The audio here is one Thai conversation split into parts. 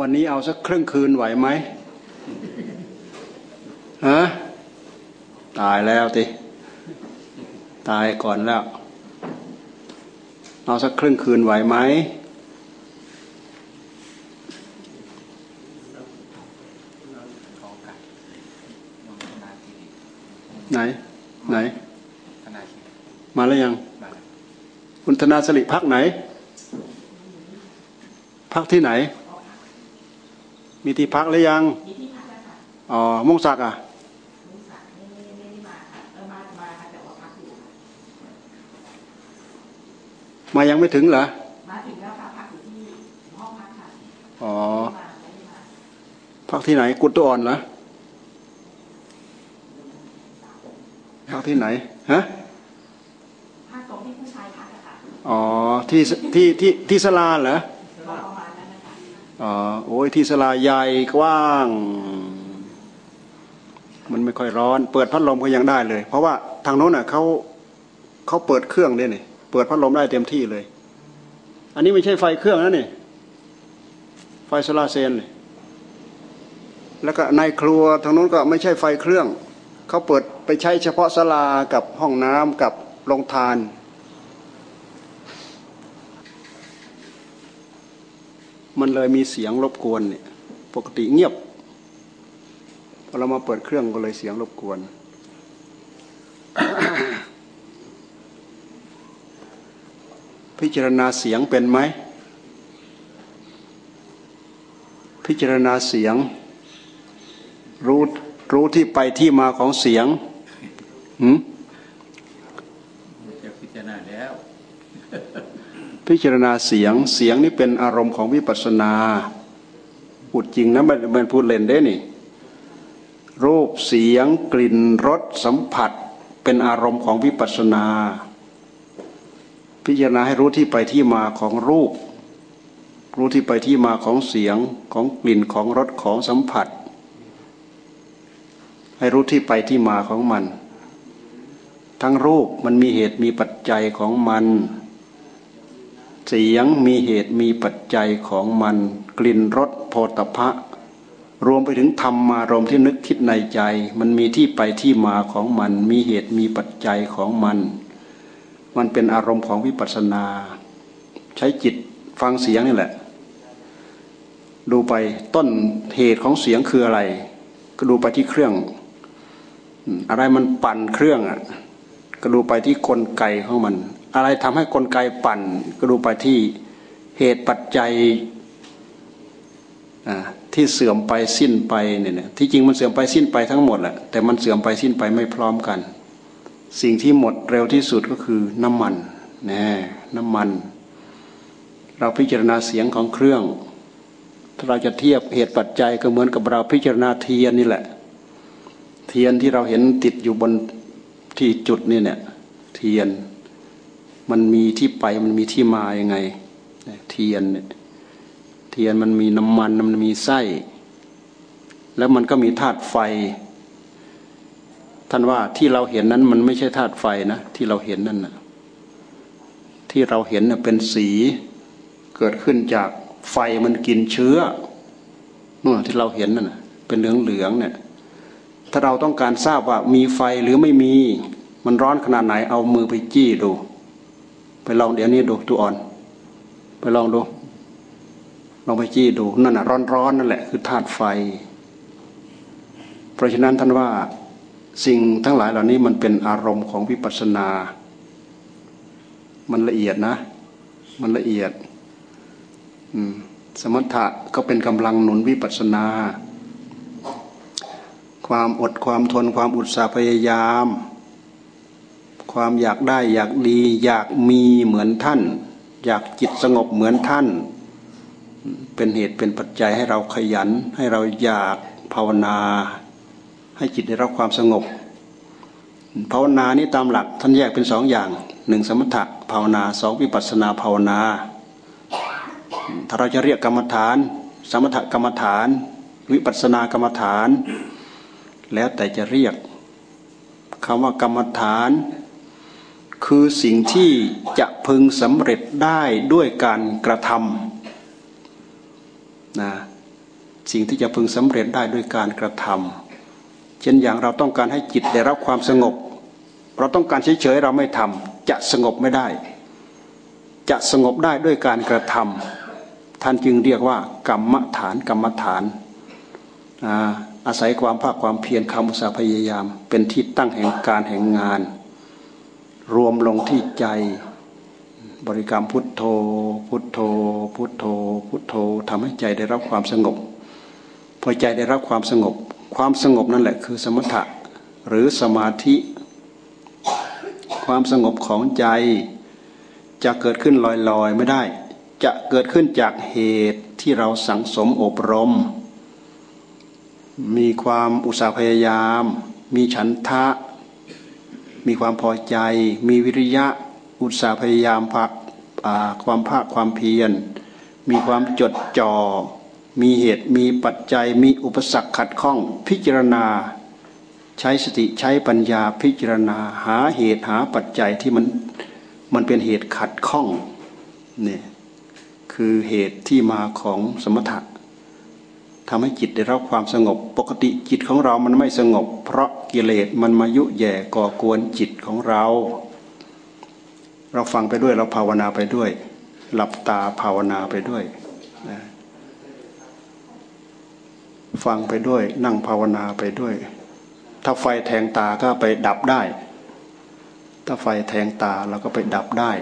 วันนี้เอาสักครึ่งคืนไหวไหมฮะตายแล้วติตายก่อนแล้ว เอาสักครึ่งคืนไหวไหมไหน ไหน มาแล้วยัง คุณธนาสลิพักไหน พักที่ไหน มีที่พักหรือยังอ๋อมงศักดิ์อะมายังไม่ถึงเหรอมาถึงแล้วค่ะพักอยู่ที่ห้องพักค่ะอ๋อพักที่ไหนกุดตัวอ่อนเหรอพักที่ไหนฮะพักตรงที่ผู้ชายพักอะค่ะอ๋อที่ที่ที่ที่สลาเหรอ โอ้ยที่สลาใหญ่กว้าง มันไม่ค่อยร้อน เปิดพัดลมก็ยังได้เลย เพราะว่าทางโน้นอะเขาเขาเปิดเครื่องเนี่ยนี่เปิดพัดลมได้เต็มที่เลย อันนี้ไม่ใช่ไฟเครื่องนะนี่ไฟโซลารเซลล์แล้วก็ในครัวทางโน้นก็ไม่ใช่ไฟเครื่องเขาเปิดไปใช้เฉพาะศาลากับห้องน้ำกับโรงทาน มันเลยมีเสียงรบกวนเนี่ยปกติเงียบพอเรามาเปิดเครื่องก็เลยเสียงรบกวน พิจารณาเสียงเป็นไหม พิจารณาเสียง รู้รู้ที่ไปที่มาของเสียง หืม จะพิจารณาแล้ว พิจารณาเสียงเสียงนี่เป็นอารมณ์ของวิปัสสนาพูดจริงนะมันมันพูดเล่นได้นี่ รูปเสียงกลิ่นรสสัมผัส เป็นอารมณ์ของวิปัสสนา พิจารณาให้รู้ที่ไปที่มาของรูป รู้ที่ไปที่มาของเสียงของกลิ่นของรสของสัมผัส ให้รู้ที่ไปที่มาของมัน ทั้งรูปมันมีเหตุมีปัจจัยของมัน เสียงมีเหตุมีปัจจัยของมัน กลิ่นรสโพธพะ รวมไปถึงธรรมารมณ์ที่นึกคิดในใจ มันมีที่ไปที่มาของมัน มีเหตุมีปัจจัยของมัน มันเป็นอารมณ์ของวิปัสสนา ใช้จิตฟังเสียงนี่แหละ ดูไปต้นเหตุของเสียงคืออะไร ก็ดูไปที่เครื่องอืมอะไรมันปั่นเครื่องอะก็ดูไปที่กลไกของมัน อะไรทำให้กลไกปั่นก็ดูไปที่เหตุปัจจัยที่เสื่อมไปสิ้นไปเนี่ยที่จริงมันเสื่อมไปสิ้นไปทั้งหมดแหละแต่มันเสื่อมไปสิ้นไปไม่พร้อมกัน สิ่งที่หมดเร็วที่สุดก็คือน้ำมันนะน้ำมัน เราพิจารณาเสียงของเครื่อง ถ้าเราจะเทียบเหตุปัจจัยก็เหมือนกับเราพิจารณาเทียนนี่แหละ เทียนที่เราเห็นติดอยู่บนที่จุดนี่เนี่ยเทียน มันมีที่ไปมันมีที่มายังไงเทียนเนี่ยเทียนมันมีน้ำมันมันมีไส้ แล้วมันก็มีธาตุไฟ ท่านว่าที่เราเห็นนั้นมันไม่ใช่ธาตุไฟนะที่เราเห็นนั่นนะที่เราเห็นเป็นสีเกิดขึ้นจากไฟมันกินเชื้อนู่นที่เราเห็นนั่นนะเป็นเหลืองเหลืองเนี่ยถ้าเราต้องการทราบว่ามีไฟหรือไม่มี มันร้อนขนาดไหนเอามือไปจี้ดู ไปลองเดี๋ยวนี้ดูตัวอ่อน ไปลองดูลองไปจี้ดูนั่นน่ะร้อนๆนั่นแหละคือธาตุไฟ เพราะฉะนั้นท่านว่าสิ่งทั้งหลายเหล่านี้มันเป็นอารมณ์ของวิปัสสนา มันละเอียดนะ มันละเอียดอืมสมถะก็เป็นกำลังหนุนวิปัสสนา ความอดความทนความอุตสาห์พยายาม ความอยากได้อยากดี อยากมีเหมือนท่าน อยากจิตสงบเหมือนท่าน เป็นเหตุเป็นปัจจัยให้เราขยัน ให้เราอยากภาวนา ให้จิตได้รับความสงบ ภาวนานี้ตามหลักท่านแยกเป็นสองอย่างหนึ่งสมถะภาวนาสองวิปัสนาภาวนา ถ้าเราจะเรียกกรรมฐาน สมถกรรมฐาน วิปัสสนากรรมฐาน แล้วแต่จะเรียกคำว่ากรรมฐาน คือสิ่งที่จะพึงสำเร็จได้ด้วยการกระทำนะสิ่งที่จะพึงสำเร็จได้ด้วยการกระทำเช่นอย่างเราต้องการให้จิตได้รับความสงบ เราต้องการเฉยๆเราไม่ทำจะสงบไม่ได้ จะสงบได้ด้วยการกระทำท่านจึงเรียกว่ากรรมฐานกรรมฐานอาศัยความภาคความเพียรคำอุตสาพยายาม เป็นที่ตั้งแห่งการแห่งงาน รวมลงที่ใจ บริกรรมพุทโธ พุทโธ พุทโธ พุทโธทำให้ใจได้รับความสงบ พอใจได้รับความสงบ ความสงบนั่นแหละคือสมถะหรือสมาธิ ความสงบของใจจะเกิดขึ้นลอยๆไม่ได้ จะเกิดขึ้นจากเหตุที่เราสังสมอบรม มีความอุตสาหพยายาม มีฉันทะ มีความพอใจ มีวิริยะอุตสาห์พยายามพักความภาคความเพียร มีความจดจอ่อมีเหตุมีปัจจัย มีอุปสรรคขัดข้อง พิจารณา ใช้สติใช้ปัญญาพิจารณาหาเหตุหาปัจจัยที่มันมันเป็นเหตุขัดข้องเนี่ยคือเหตุที่มาของสมถะ ทำให้จิตได้รับความสงบ ปกติจิตของเรามันไม่สงบ เพราะกิเลสมันมายุแย่ก่อกวนจิตของเรา เราฟังไปด้วยเราภาวนาไปด้วย หลับตาภาวนาไปด้วยนะฟังไปด้วยนั่งภาวนาไปด้วย ถ้าไฟแทงตาก็ไปดับได้ ถ้าไฟแทงตาเราก็ไปดับได้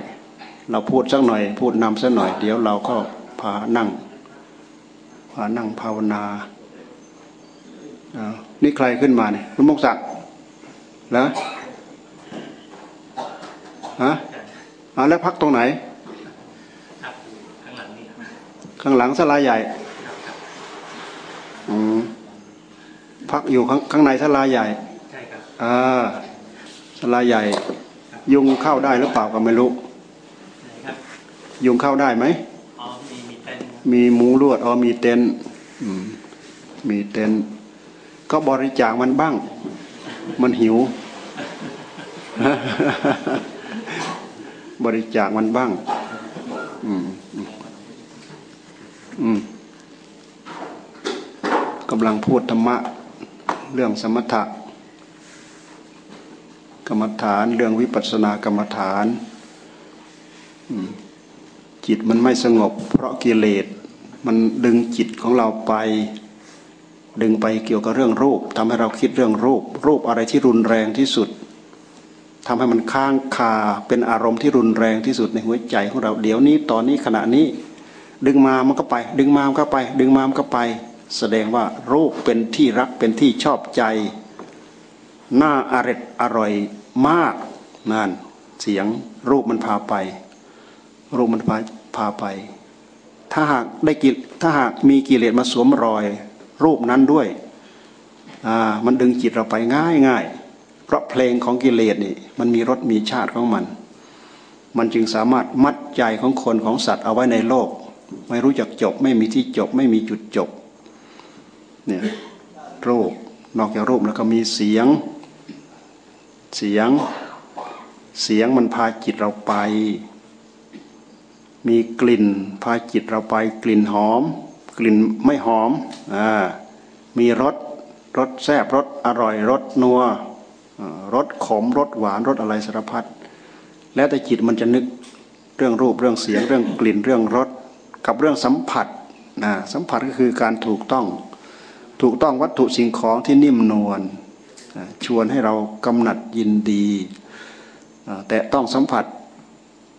เราพูดสักหน่อย พูดนำสักหน่อย เดี๋ยวเราก็พานั่ง นั่งภาวนานี่ใครขึ้นมาเนี่ยคุณมกศักดิ์เหรอฮะอาแล้วพักตรงไหน ข้างหลังสลาใหญ่อืมพักอยู่ข้างข้างในสลาใหญ่ใช่ครับอ่าสลาใหญ่ ยุงเข้าได้หรือเปล่าก็ไม่รู้ยุงเข้าได้ไหมอ๋อมี มีมีมูลวดอ๋อมีเต็นมีเต็นก็บริจาคมันบ้าง มันหิว บริจาคมันบ้าง อืมอืมกำลังพูดธรรมะ เรื่องสมถะกรรมฐาน เรื่องวิปัสสนากรรมฐาน จิตมันไม่สงบ เพราะกิเลสมันดึงจิตของเราไป ดึงไปเกี่ยวกับเรื่องรูปทำให้เราคิดเรื่องรูป รูปอะไรที่รุนแรงที่สุดทำให้มันค้างคาเป็นอารมณ์ที่รุนแรงที่สุดในหัวใจของเราเดี๋ยวนี้ตอนนี้ขณะนี้ ดึงมามันก็ไป ดึงมามันก็ไป ดึงมามันก็ไป แสดงว่ารูปเป็นที่รักเป็นที่ชอบใจน่าอร็ดอร่อยมากนั่นเสียงรูปมันพาไป รูปมันพาพาไป ถ้าหากได้กิถ้าหากมีกิเลสมาสวมรอย รูปนั้นด้วยอ่ามันดึงจิตเราไปง่ายง่ายเพราะเพลงของกิเลสนี่มันมีรสมีชาติของมัน มันจึงสามารถมัดใจของคนของสัตว์เอาไว้ในโลก ไม่รู้จักจบ ไม่มีที่จบ ไม่มีจุดจบเนี่ยรูปนอกจากรูปแล้วก็มีเสียง เสียง เสียงมันพาจิตเราไป มีกลิ่นพาจิตเราไปกลิ่นหอม กลิ่นไม่หอมอ่ามีรสรสแซ่บรสอร่อยรสนัวรสขมรสหวานรสอะไรสารพัดแล้วแต่จิตมันจะนึกเรื่องรูปเรื่องเสียงเรื่องกลิ่นเรื่องรสกับเรื่องสัมผัสนะสัมผัสก็คือการถูกต้อง ถูกต้องวัตถุสิ่งของที่นิ่มนวลชวนให้เรากำหนัดยินดี แต่ต้องสัมผัส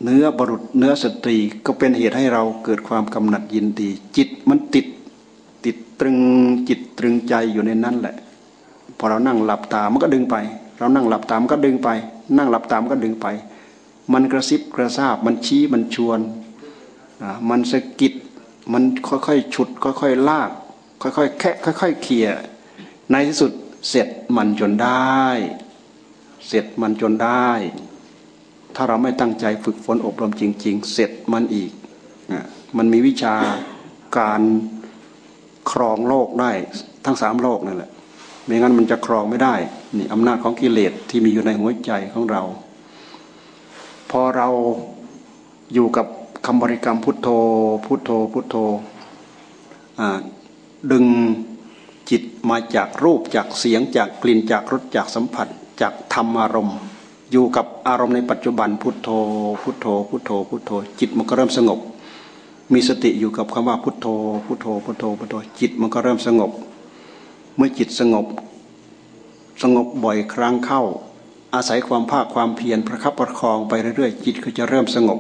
เนื้อบรุษเนื้อสตรีก็เป็นเหตุให้เราเกิดความกำหนัดยินดี จิตมันติดติดตรึงจิตตรึงใจอยู่ในนั้นแหละ พอเรานั่งหลับตามันก็ดึงไป เรานั่งหลับตามันก็ดึงไป นั่งหลับตามันก็ดึงไป มันกระซิบกระซาบมันชี้มันชวนมันสะกิดมันค่อยๆฉุด ค่อยๆลาก ค่อยๆแคะค่อยๆเขี่ยในที่สุดเสร็จมันจนได้ เสร็จมันจนได้ ถ้าเราไม่ตั้งใจฝึกฝนอบรมจริง ๆ เสร็จมันอีก มันมีวิชาการครองโลกได้ทั้งสามโลกนั่นแหละ ไม่งั้นมันจะครองไม่ได้ นี่อำนาจของกิเลสที่มีอยู่ในหัวใจของเรา พอเราอยู่กับคำบริกรรมพุทโธ พุทโธ พุทโธ ดึงจิตมาจากรูปจากเสียงจากกลิ่นจากรสจากสัมผัสจากธรรมอารมณ์ อยู่กับอารมณ์ในปัจจุบันพุทโธ พุทโธ พุทโธ พุทโธ จิตมันก็เริ่มสงบ มีสติอยู่กับคำว่าพุทโธ พุทโธ พุทโธ พุทโธ จิตมันก็เริ่มสงบ เมื่อจิตสงบ สงบบ่อยครั้งเข้า อาศัยความภาคความเพียรประคับประคองไปเรื่อยๆ จิตก็จะเริ่มสงบ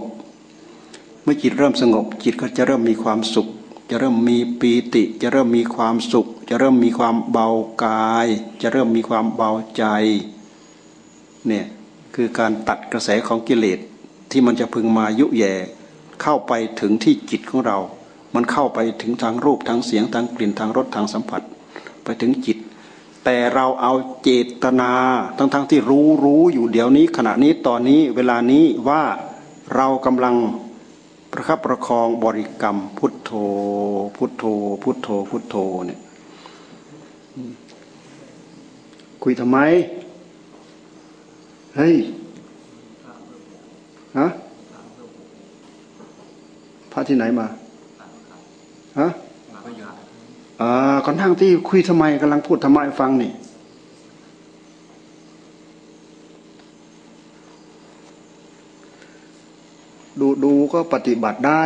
เมื่อจิตเริ่มสงบ จิตก็จะเริ่มมีความสุข จะเริ่มมีปีติ จะเริ่มมีความสุข จะเริ่มมีความเบากาย จะเริ่มมีความเบาใจ เนี่ย คือการตัดกระแสของกิเลสที่มันจะพึงมายุแย่เข้าไปถึงที่จิตของเรา มันเข้าไปถึงทางรูปทางเสียงทางกลิ่นทางรสทางสัมผัส ไปถึงจิต แต่เราเอาเจตนาทั้งๆทที่รู้รู้อยู่เดี๋ยวนี้ ขณะนี้ตอนนี้เวลานี้ว่าเรากำลังประคับประคองบริกรรมพุทโธ พุทโธ พุทโธพุทโธเนี่ยคุยทำไม เฮ้ยฮะพระที่ไหนมาฮะอ่าค่อนข้างที่คุยทำไมกำลังพูดทำไมฟังนี่ดูดูก็ปฏิบัติได้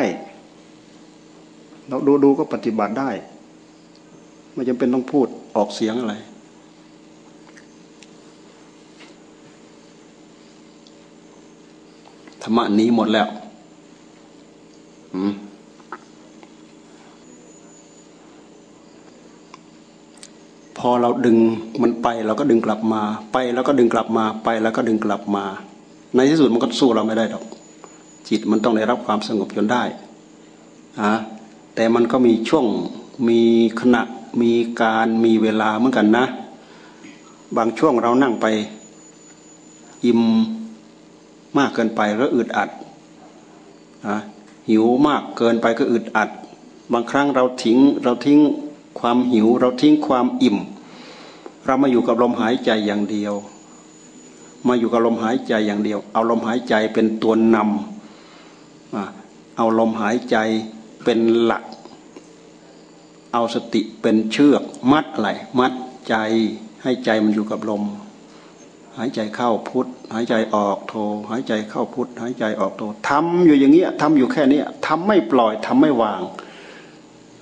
เราดูดูก็ปฏิบัติได้ ไม่จำเป็นต้องพูดออกเสียงอะไรธ รรมะนี้หมดแล้วพอเราดึงมันไปเราก็ดึงกลับมา ไปแล้วก็ดึงกลับมาไปแล้วก็ดึงกลับมา ในที่สุดมันก็สู้เราไม่ได้ดอก จิตมันต้องได้รับความสงบจนได้อะแต่มันก็มีช่วงมีขณะมีการมีเวลาเหมือนกันนะ บางช่วงเรานั่งไป อิ่ม มากเกินไปก็อึดอัดหิวมากเกินไปก็อึดอัด บางครั้งเราทิ้งเราทิ้งความหิว เราทิ้งความอิ่ม เรามาอยู่กับลมหายใจอย่างเดียว มาอยู่กับลมหายใจอย่างเดียว เอาลมหายใจเป็นตัวนำเอาลมหายใจเป็นหลัก เอาสติเป็นเชือกมัดอะไรมัดใจให้ใจมันอยู่กับลม หายใจเข้าพุทหายใจออกโทหายใจเข้าพุทหายใจออกโททำอยู่อย่างเงี้ยทำอยู่แค่นี้ทำไม่ปล่อยทำไม่วาง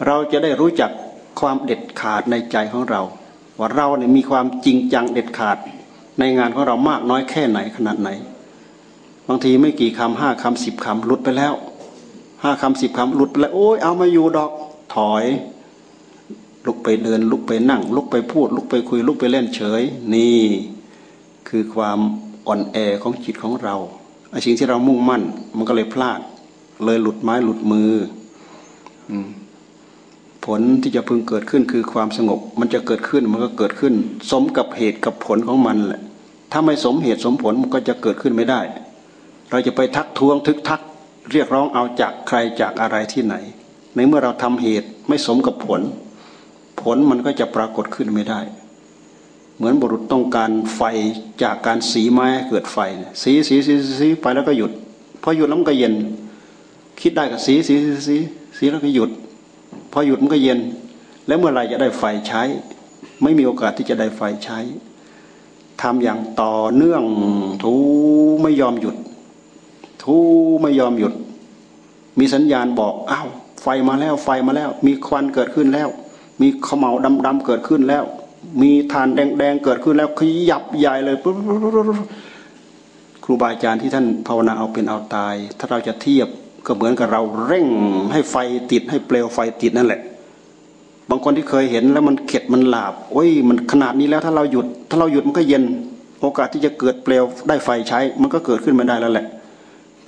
เราจะได้รู้จักความเด็ดขาดในใจของเรา ว่าเราเนี่ยมีความจริงจังเด็ดขาดในงานของเรามากน้อยแค่ไหนขนาดไหน บางทีไม่กี่คำห้าคำสิบคำหลุดไปแล้วห้าคำสิบคำหลุดไปแล้วโอ้ยเอามาอยู่ดอกถอย ลุกไปเดินลุกไปนั่ง ลุกไปพูด ลุกไปคุยลุกไปเล่นเฉย นี่ คือความอ่อนแอของจิตของเราไอ้สิ่งที่เรามุ่งมั่น มันก็เลยพลาด เลยหลุดไม้หลุดมือผลที่จะพึงเกิดขึ้นคือความสงบ มันจะเกิดขึ้นมันก็เกิดขึ้น สมกับเหตุกับผลของมันแหละ ถ้าไม่สมเหตุสมผลมันก็จะเกิดขึ้นไม่ได้ เราจะไปทักท้วงทึกทัก เรียกร้องเอาจากใครจากอะไรที่ไหน ในเมื่อเราทำเหตุไม่สมกับผล ผลมันก็จะปรากฏขึ้นไม่ได้ เหมือนบุรุษต้องการไฟจากการสีไม้เกิดไฟ สีสีสีสีไปแล้วก็หยุดพอหยุดแล้วมันก็เย็น คิดได้ก็สีสีสีสีสีแล้วก็หยุด พอหยุดมันก็เย็น แล้วเมื่อไรจะได้ไฟใช้ ไม่มีโอกาสที่จะได้ไฟใช้ทำอย่างต่อเนื่องทูไม่ยอมหยุด ทูไม่ยอมหยุด มีสัญญาณบอกอ้าวไฟมาแล้วไฟมาแล้ว มีควันเกิดขึ้นแล้ว มีขมเหลาดำๆเกิดขึ้นแล้ว มีฐานแดงๆเกิดขึ้นแล้วขยับใหญ่เลยครูบาอาจารย์ที่ท่านภาวนาเอาเป็นเอาตาย ถ้าเราจะเทียบก็เหมือนกับเราเร่งให้ไฟติดให้เปลวไฟติดนั่นแหละ บางคนที่เคยเห็นแล้วมันเข็ดมันหลาบโอ้ยมันขนาดนี้แล้วถ้าเราหยุด ถ้าเราหยุดมันก็เย็น โอกาสที่จะเกิดเปลวได้ไฟใช้ มันก็เกิดขึ้นมาได้แล้วแหละ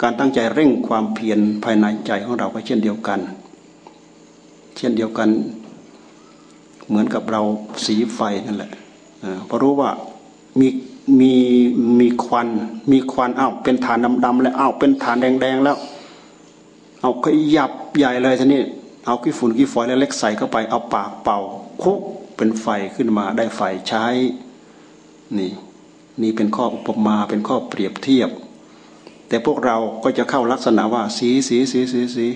การตั้งใจเร่งความเพียรภายในใจของเราก็เช่นเดียวกัน เช่นเดียวกัน เหมือนกับเราสีไฟนั่นแหละเพราะรู้ว่ามีมีมีควัน มีควันอ้าวเป็นฐานดำๆแล้วอ้าวเป็นฐานแดงๆแล้ว เอาขยับใหญ่เลยทีนี้เอาขี้ฝุ่นขี้ฝอยเล็กๆใส่เข้าไปเอาปากเป่าคุกเป็นไฟขึ้นมาได้ไฟใช้นี่นี่เป็นข้ออุปมาเป็นข้อเปรียบเทียบ แต่พวกเราก็จะเข้าลักษณะว่าสีสีสีสีสี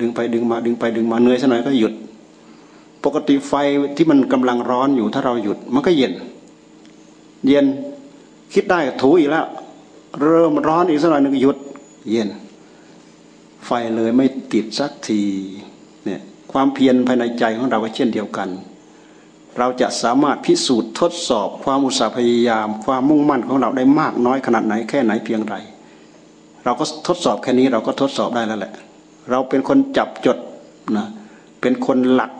ดึงไปดึงมาดึงไปดึงมาเหนื่อยสักหน่อยก็หยุด ปกติไฟที่มันกำลังร้อนอยู่ถ้าเราหยุด มันก็เย็น เย็นคิดได้ถูอีกแล้ว เริ่มร้อนอีกสักหน่อยนึงหยุด เย็น ไฟเลยไม่ติดสักทีเนี่ยความเพียรภายในใจของเราก็เช่นเดียวกัน เราจะสามารถพิสูจน์ทดสอบ ความอุตสาห์พยายาม ความมุ่งมั่นของเราได้มากน้อยขนาดไหนแค่ไหนเพียงไร เราก็ทดสอบแค่นี้เราก็ทดสอบได้แล้วแหละ เราเป็นคนจับจดนะเป็นคนหลัก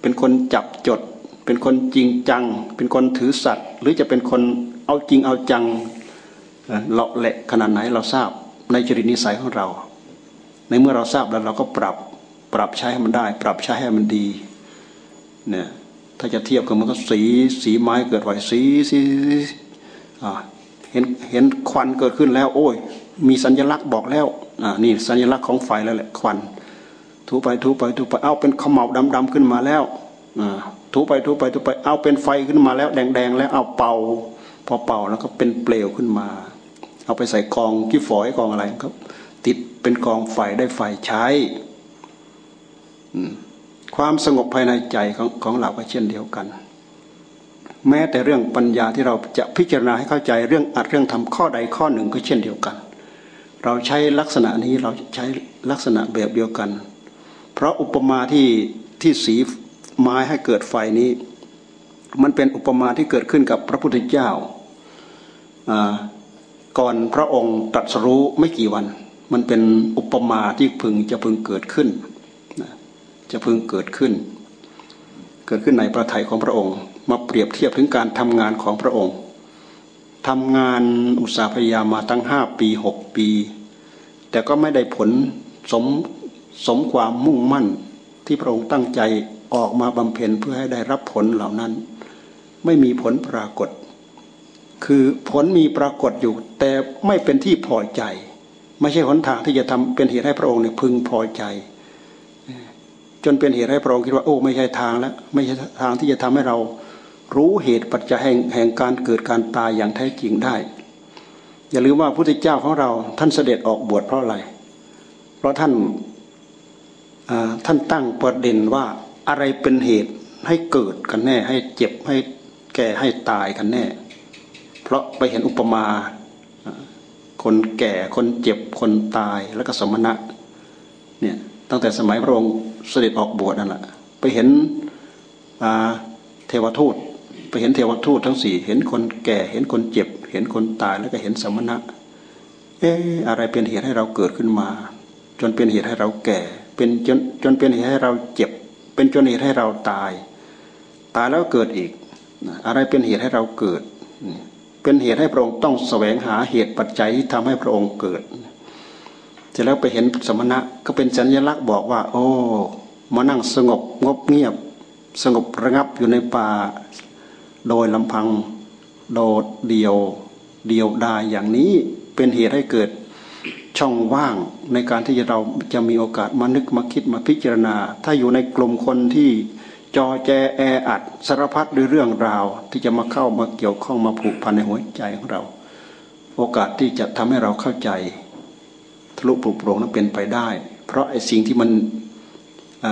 เป็นคนจับจด เป็นคนจริงจัง เป็นคนถือสัตว์ หรือจะเป็นคนเอาจริงเอาจังเลาะแหละขนาดไหนเราทราบในจริตนิสัยของเรา ในเมื่อเราทราบแล้วเราก็ปรับปรับใช้ให้มันได้ ปรับใช้ให้มันดีเนี่ยถ้าจะเทียบกันมันก็สีสีไม้เกิดไหวสีสีเห็นเห็นควันเกิดขึ้นแล้ว โอ้ย มีสัญลักษณ์บอกแล้วอ่านี่สัญลักษณ์ของไฟแล้วแหละควัน ถูไปถูไปถูไปเอาเป็นขมเหลาดำๆขึ้นมาแล้วถูไปถูไปถูไปเอาเป็นไฟขึ้นมาแล้ว แดงๆแล้วเอาเป่า พอเป่าแล้วก็เป็นเปลวขึ้นมา เอาไปใส่กองกี่ฝอยกองอะไรครับ ติดเป็นกองไฟได้ไฟใช้ความสงบภายในใจของของเราก็เช่นเดียวกัน แม้แต่เรื่องปัญญาที่เราจะพิจารณาให้เข้าใจเรื่องอัดเรื่องทำข้อใดข้อหนึ่งก็เช่นเดียวกัน เราใช้ลักษณะนี้เราใช้ลักษณะแบบเดียวกัน เพราะอุปมาที่ที่สีไม้ให้เกิดไฟนี้ มันเป็นอุปมาที่เกิดขึ้นกับพระพุทธเจ้าก่อนพระองค์ตรัสรู้ไม่กี่วัน มันเป็นอุปมาที่พึงจะพึงเกิดขึ้นจะพึงเกิดขึ้น เกิดขึ้นในประทัยของพระองค์ มาเปรียบเทียบถึงการทำงานของพระองค์ทำงานอุตสาหพยายามมาตั้งห้าปีหกปี แต่ก็ไม่ได้ผลสม สมความมุ่งมั่นที่พระองค์ตั้งใจออกมาบำเพ็ญเพื่อให้ได้รับผลเหล่านั้น ไม่มีผลปรากฏ คือผลมีปรากฏอยู่ แต่ไม่เป็นที่พอใจ ไม่ใช่หนทางที่จะทำเป็นเหตุให้พระองค์เนี่ยพึงพอใจ จนเป็นเหตุให้พระองค์คิดว่าโอ้ไม่ใช่ทางแล้วไม่ใช่ทางที่จะทำให้เรารู้เหตุปัจจัยแห่งแห่งการเกิดการตายอย่างแท้จริงได้ อย่าลืมว่าพระพุทธเจ้าของเราท่านเสด็จออกบวชเพราะอะไร เพราะท่าน ท่านตั้งประเด็นว่าอะไรเป็นเหตุให้เกิดกันแน่ ให้เจ็บให้แก่ให้ตายกันแน่ เพราะไปเห็นอุปมาคนแก่คนเจ็บคนตายแล้วก็สมณะเนี่ยตั้งแต่สมัยพระองค์เสด็จออกบวชนั่นแหละไปเห็นเทวทูต ไปเห็นเทวทูตทั้งสี่เห็นคนแก่เห็นคนเจ็บ เห็นคนตายแล้วก็เห็นสมณะเอ๊อะไรเป็นเหตุให้เราเกิดขึ้นมา จนเป็นเหตุให้เราแก่ เป็นจนจนเป็นเหตุให้เราเจ็บ เป็นจนเหตุให้เราตาย ตายแล้วเกิดอีก อะไรเป็นเหตุให้เราเกิด เป็นเหตุให้พระองค์ต้องแสวงหาเหตุปัจจัยที่ทำให้พระองค์เกิดร็จแล้วไปเห็นสมณะก็เป็นสัญลักษณ์บอกว่า โอ้มานั่งสงบงบเงียบ สงบระงับอยู่ในป่า โดยลำพังโดดเดียวเดียวดายอย่างนี้เป็นเหตุให้เกิด ช่องว่างในการที่เราจะมีโอกาสมานึกมาคิดมาพิจารณา ถ้าอยู่ในกลุ่มคนที่จอแจแออัดสารพัดด้วยเรื่องราวที่จะมาเข้ามาเกี่ยวข้องมาผูกพันในหัวใจของเรา โอกาสที่จะทำให้เราเข้าใจทะลุปลุกโปร่งนั้นเป็นไปได้ เพราะไอ้สิ่งที่มันอ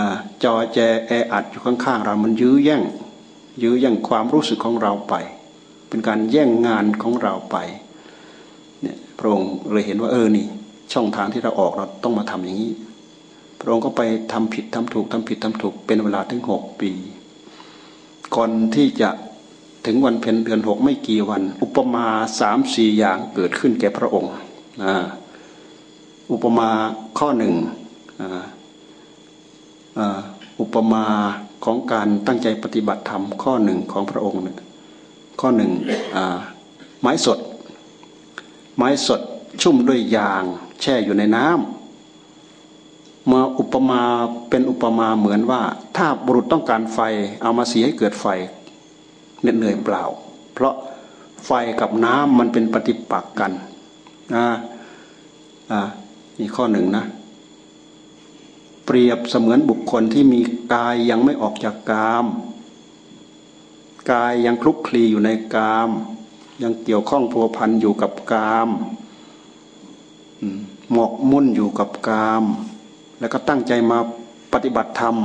จอแจแออัดอยู่ข้างๆเรา มันยื้อแย่ง ยื้อแย่งความรู้สึกของเราไป เป็นการแย่งงานของเราไปเนี่ยพระองค์เลยเห็นว่าเออนี่ ช่องทางที่เราออกเราต้องมาทำอย่างนี้ พระองค์ก็ไปทำผิดทำถูกทำผิดทำถูกเป็นเวลาถึงหกปี ก่อนที่จะถึงวันเพ็ญเดือนหกไม่กี่วัน อุปมาสามสี่อย่างเกิดขึ้นแก่พระองค์อุปมาข้อหนึ่งอุปมาของการตั้งใจปฏิบัติธรรมข้อหนึ่งของพระองค์เนี่ยข้อหนึ่งไม้สด ไม้สดชุ่มด้วยยาง แช่อยู่ในน้ำมาอุปมาเป็นอุปมาเหมือนว่า ถ้าบุรุษต้องการไฟเอามาสีให้เกิดไฟเหน็ดเหนื่อยเปล่า เพราะไฟกับน้ำมันเป็นปฏิปักษ์กันอ่าอ่านี่ข้อหนึ่งนะ เปรียบเสมือนบุคคลที่มีกายยังไม่ออกจากกาม กายยังคลุกคลีอยู่ในกาม ยังเกี่ยวข้องพัวพันอยู่กับกาม หมกมุ่นอยู่กับกาม แล้วก็ตั้งใจมาปฏิบัติธรรม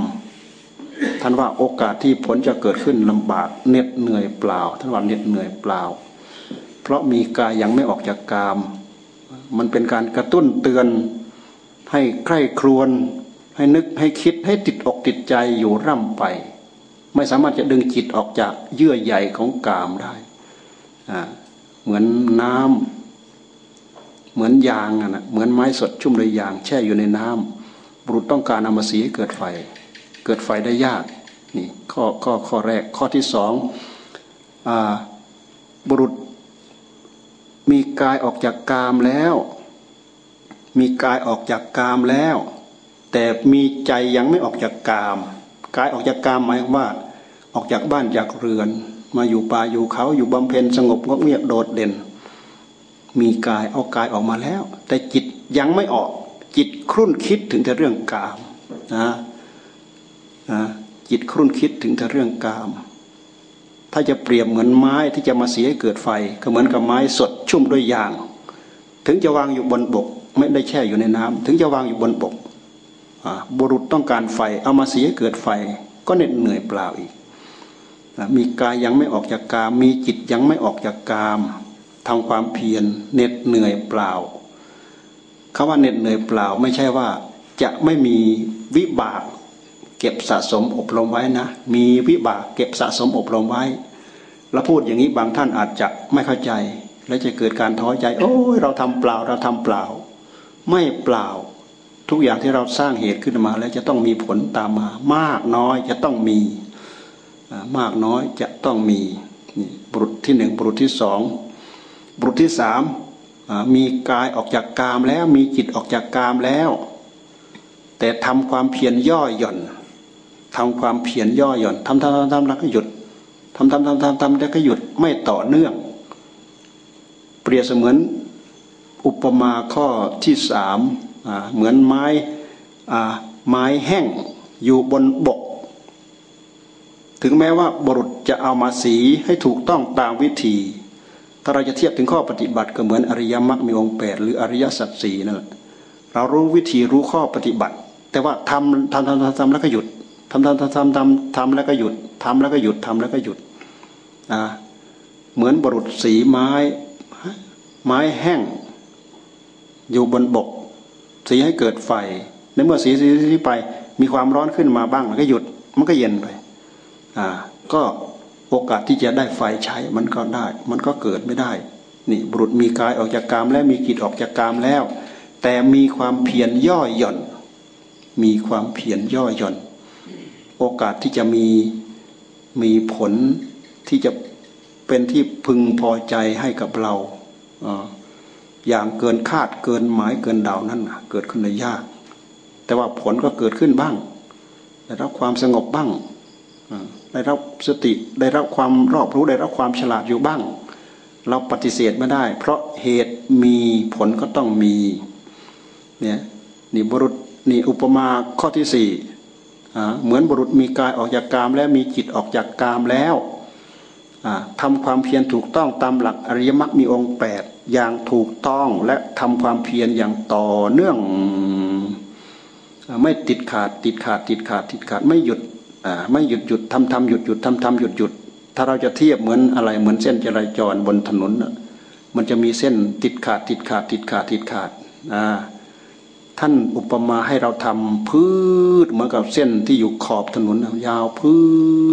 ท่านว่าโอกาสที่ผลจะเกิดขึ้นลำบากเหน็ดเหนื่อยเปล่า ท่านว่าเหน็ดเหนื่อยเปล่า เพราะมีกายยังไม่ออกจากกาม มันเป็นการกระตุ้นเตือนให้ใคร่ครวญให้นึกให้คิดให้ติดอกติดใจอยู่ร่ำไป ไม่สามารถจะดึงจิตออกจากเยื่อใยของกามได้ เหมือนน้ำ เหมือนยางอะนะเหมือนไม้สดชุ่มด้วยยาง แช่อยู่ในน้ำบุรุษต้องการเอามาสีให้เกิดไฟ เกิดไฟได้ยากนี่ข้อข้อข้อแรกข้อที่สองบุรุษมีกายออกจากกามแล้ว มีกายออกจากกามแล้ว แต่มีใจยังไม่ออกจากกาม กายออกจากกามหมายว่า ออกจากบ้านจากเรือน มาอยู่ป่าอยู่เขาอยู่บำเพ็ญสงบงบเงียบโดดเด่น มีกายเอากายออกมาแล้ว แต่จิตยังไม่ออก จิตครุ่นคิดถึงแต่เรื่องกามนะนะจิตครุ่นคิดถึงแต่เรื่องกาม ถ้าจะเปรียบเหมือนไม้ที่จะมาเสียเกิดไฟ ก็เหมือนกับไม้สดชุ่มด้วยยาง ถึงจะวางอยู่บนบก ไม่ได้แช่อยู่ในน้ำถึงจะวางอยู่บนบกบุรุษต้องการไฟ เอามาเสียเกิดไฟ ก็เหน็ดเหนื่อยเปล่าอีกมีกายยังไม่ออกจากกาม มีจิตยังไม่ออกจากกาม ทำความเพียรเหน็ดเหนื่อยเปล่าคาว่าเหน็ดเหนื่อยเปล่า ไม่ใช่ว่าจะไม่มีวิบาก เก็บสะสมอบรมไว้นะ มีวิบากเก็บสะสมอบรมไว้ แล้วพูดอย่างนี้บางท่านอาจจะไม่เข้าใจ และจะเกิดการท้อใจ โอ้ยเราทำเปล่าเราทำเปล่า ไม่เปล่า ทุกอย่างที่เราสร้างเหตุขึ้นมา แล้วจะต้องมีผลตามมา มากน้อยจะต้องมีมากน้อยจะต้องมีบุรุษที่หนึ่งบุรุษที่สอง บุรุษที่สามมีกายออกจากกามแล้วมีจิตออกจากกามแล้ว แต่ทำความเพียรย่อหย่อนทำความเพียรย่อหย่อนทำทำทำทำแล้วก็หยุดทำทำทำทำทำแล้วก็หยุดไม่ต่อเนื่อง เปรียบเสมือนอุปมาข้อที่สามเหมือนไม้ไม้แห้งอยู่บนบก ถึงแม้ว่าบุรุษจะเอามาสีให้ถูกต้องตามวิธี ถ้าเราจะเทียบถึงข้อปฏิบัติก็เหมือนอริยมรรคมีองค์แปดหรืออริยสัจสี่นั่นแหละเรารู้วิธีรู้ข้อปฏิบัติ แต่ว่าทำทำทำทำทำแล้วก็หยุดทำทำทำทำทำทำแล้วก็หยุดทำแล้วก็หยุดทำแล้วก็หยุดอ่าเหมือนบรุษสีไม้ไม้แห้ง อยู่บนบก สีให้เกิดไฟในเมื่อสีสีสีไป มีความร้อนขึ้นมาบ้างแล้วก็หยุดมันก็เย็นไปอ่าก็ โอกาสที่จะได้ไฟใช้มันก็ได้ มันก็เกิดไม่ได้ นี่บุรุษมีกายออกจากกามแล้วมีกิจออกจากกามแล้ว แต่มีความเพียรย่อหย่อน มีความเพียรย่อหย่อน โอกาสที่จะมีมีผลที่จะเป็นที่พึงพอใจให้กับเราอย่างเกินคาดเกินหมายเกินเดานั้นเกิดขึ้นในยาก แต่ว่าผลก็เกิดขึ้นบ้างได้รับความสงบบ้าง ได้รับสติได้รับความรอบรู้ได้รับความฉลาดอยู่บ้าง เราปฏิเสธไม่ได้ เพราะเหตุมีผลก็ต้องมีเนี่ยนี่บุรุษนี่อุปมาข้อที่สี่เหมือนบุรุษมีกายออกจากกามแล้วมีจิตออกจากกามแล้วทำความเพียรถูกต้องตามหลักอริยมรรคมีองค์แปดอย่างถูกต้องและทำความเพียรอย่างต่อเนื่อง ไม่ติดขาดติดขาดติดขาดติดขาดไม่หยุด ไม่หยุดหยุดทำทำหยุดหยุดทำทำหยุดหยุดถ้าเราจะเทียบเหมือนอะไรเหมือนเส้นจราจรบนถนนมันจะมีเส้นติดขาดติดขาดติดขาดติดขาดท่านอุปมาให้เราทำพืชเหมือนกับเส้นที่อยู่ขอบถนนยาวพื